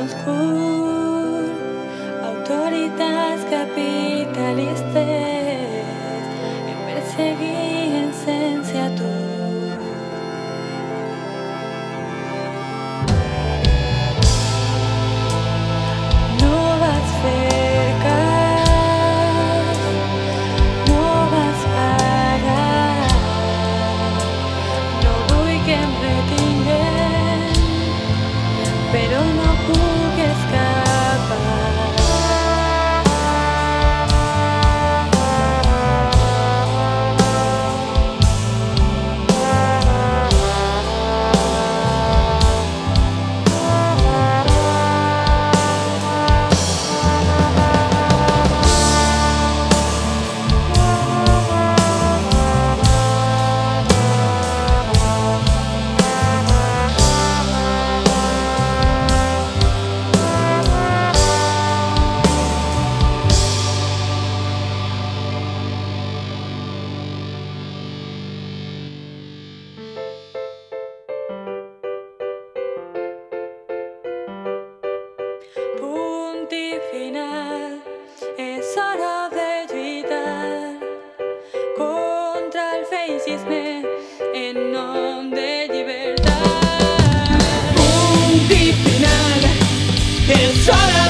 l'oscur, autoritats capitalistes, em perseguir It's to.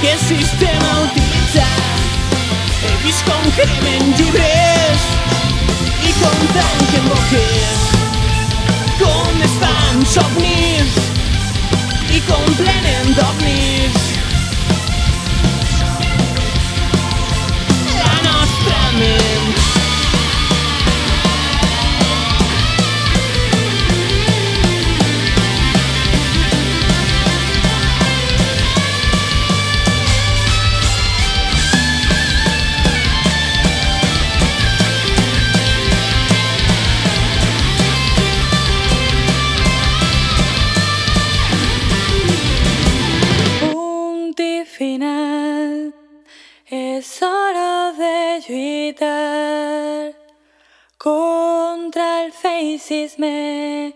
Que sistema utilitza. He vist com cremen llibres i com tanquen boques. Com es fan somnis i com plenen d'ovnis. La nostra ment final, és hora de lluitar contra el feixisme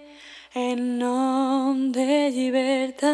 en nom de llibertat.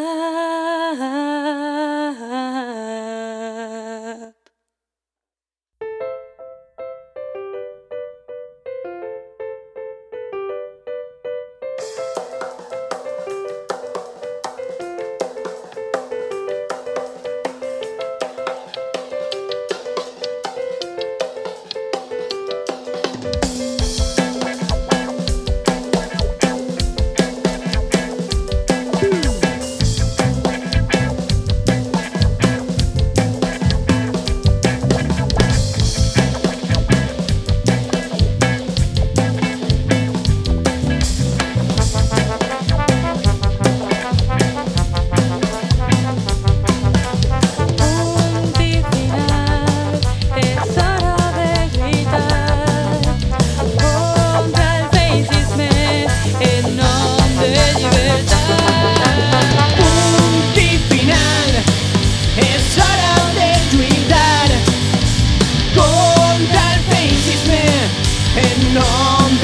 come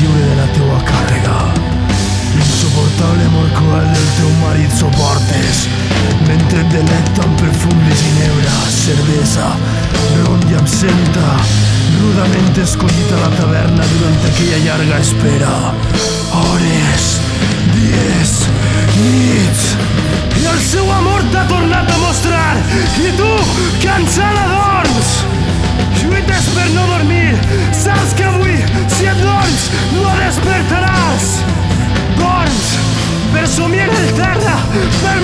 ser és lliure de la teua càrrega. L'insuportable amor cruel del teu marit soportes mentre delecta amb perfum de ginebra, cervesa, ron i absenta, rudament escollit a la taverna durant aquella llarga espera. Hores, dies, nits, i el seu amor t'ha tornat a mostrar, i tu, cansada dorms! Lluites per no dormir, saps que avui, si et dorms, no despertaràs! Dorms, per somiar el terra, per